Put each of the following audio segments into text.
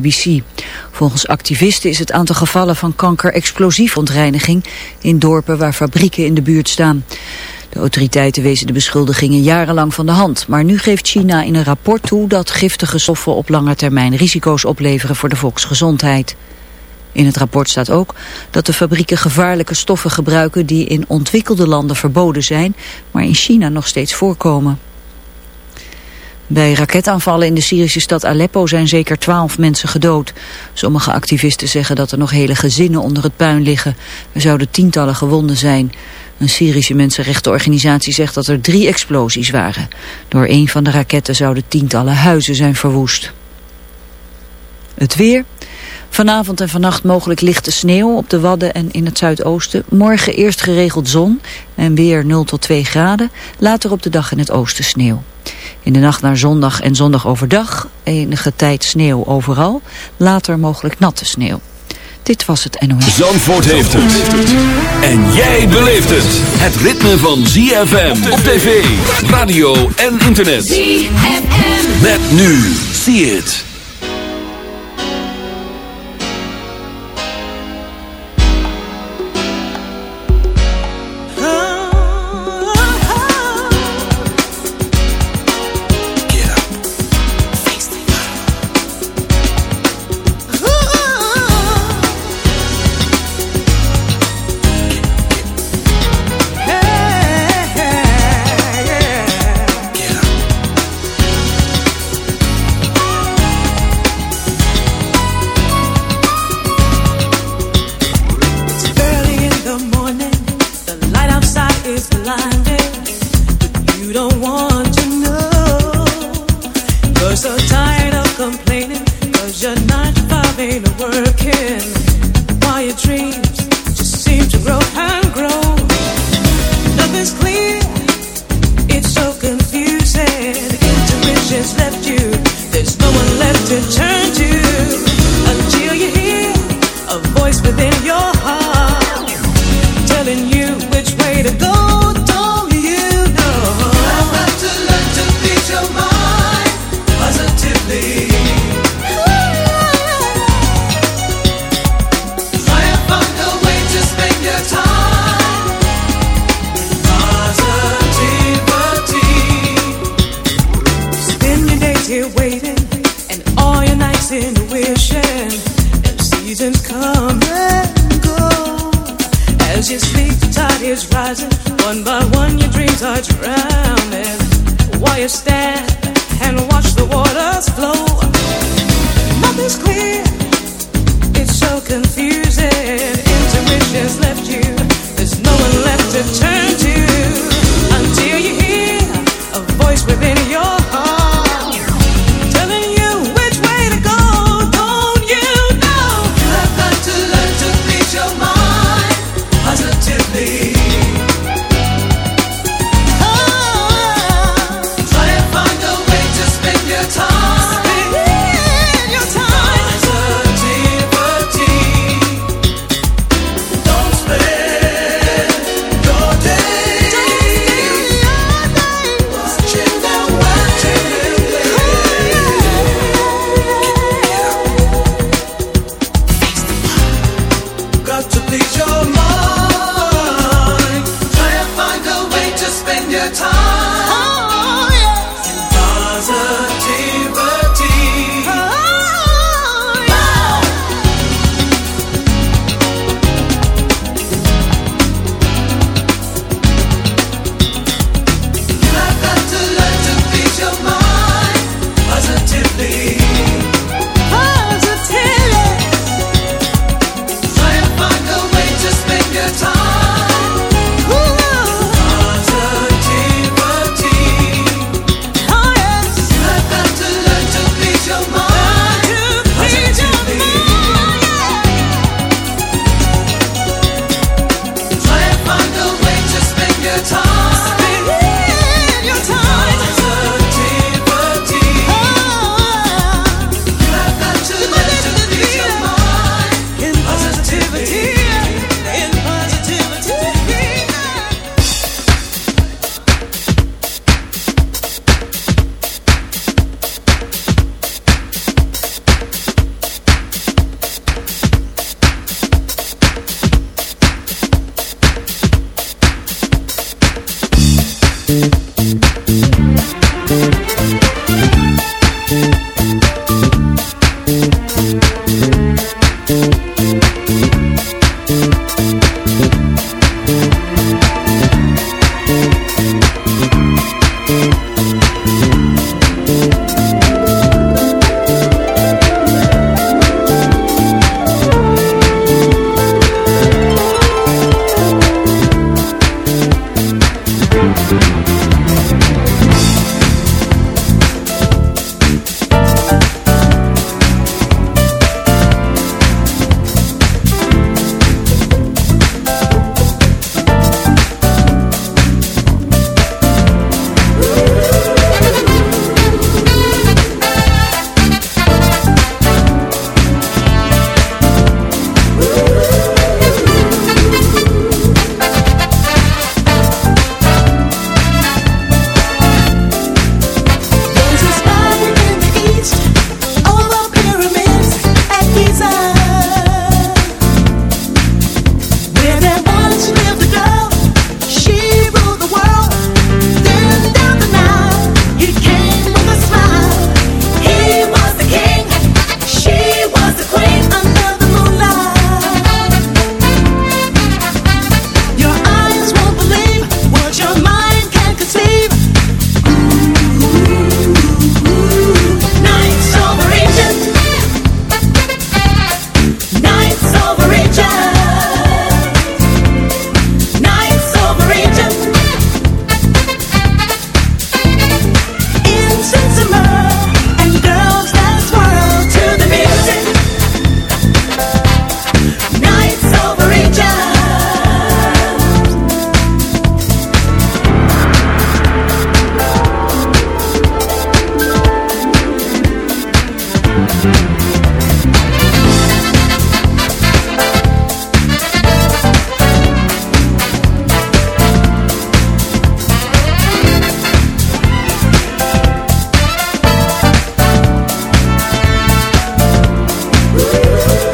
BBC. Volgens activisten is het aantal gevallen van kanker explosief ontreiniging in dorpen waar fabrieken in de buurt staan. De autoriteiten wezen de beschuldigingen jarenlang van de hand, maar nu geeft China in een rapport toe dat giftige stoffen op lange termijn risico's opleveren voor de volksgezondheid. In het rapport staat ook dat de fabrieken gevaarlijke stoffen gebruiken die in ontwikkelde landen verboden zijn, maar in China nog steeds voorkomen. Bij raketaanvallen in de Syrische stad Aleppo zijn zeker twaalf mensen gedood. Sommige activisten zeggen dat er nog hele gezinnen onder het puin liggen. Er zouden tientallen gewonden zijn. Een Syrische mensenrechtenorganisatie zegt dat er drie explosies waren. Door een van de raketten zouden tientallen huizen zijn verwoest. Het weer... Vanavond en vannacht mogelijk lichte sneeuw op de Wadden en in het zuidoosten. Morgen eerst geregeld zon en weer 0 tot 2 graden. Later op de dag in het oosten sneeuw. In de nacht naar zondag en zondag overdag enige tijd sneeuw overal. Later mogelijk natte sneeuw. Dit was het NOS. Zandvoort heeft het. En jij beleeft het. Het ritme van ZFM op tv, radio en internet. ZFM. Met nu. See it. don't want Sahel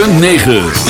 106.9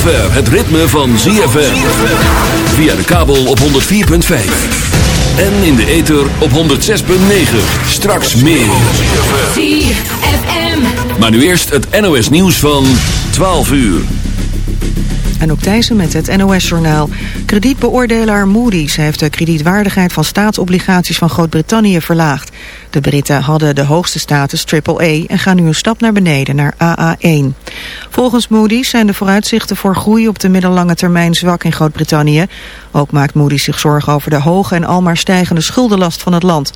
Zover het ritme van ZFM. Via de kabel op 104.5. En in de ether op 106.9. Straks meer. ZFM. Maar nu eerst het NOS nieuws van 12 uur. En ook Thijssen met het NOS-journaal. Kredietbeoordelaar Moody's heeft de kredietwaardigheid van staatsobligaties van Groot-Brittannië verlaagd. De Britten hadden de hoogste status AAA en gaan nu een stap naar beneden naar AA1. Volgens Moody's zijn de vooruitzichten voor groei op de middellange termijn zwak in Groot-Brittannië. Ook maakt Moody's zich zorgen over de hoge en almaar stijgende schuldenlast van het land.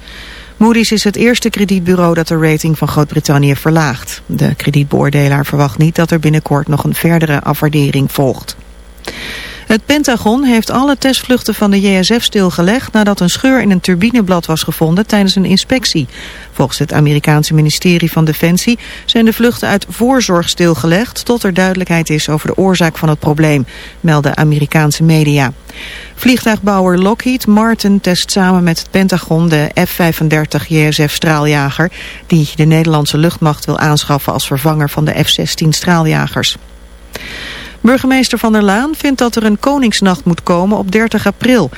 Moody's is het eerste kredietbureau dat de rating van Groot-Brittannië verlaagt. De kredietbeoordelaar verwacht niet dat er binnenkort nog een verdere afwaardering volgt. Het Pentagon heeft alle testvluchten van de JSF stilgelegd nadat een scheur in een turbineblad was gevonden tijdens een inspectie. Volgens het Amerikaanse ministerie van Defensie zijn de vluchten uit voorzorg stilgelegd tot er duidelijkheid is over de oorzaak van het probleem, melden Amerikaanse media. Vliegtuigbouwer Lockheed Martin test samen met het Pentagon de F-35 JSF straaljager die de Nederlandse luchtmacht wil aanschaffen als vervanger van de F-16 straaljagers. Burgemeester Van der Laan vindt dat er een Koningsnacht moet komen op 30 april.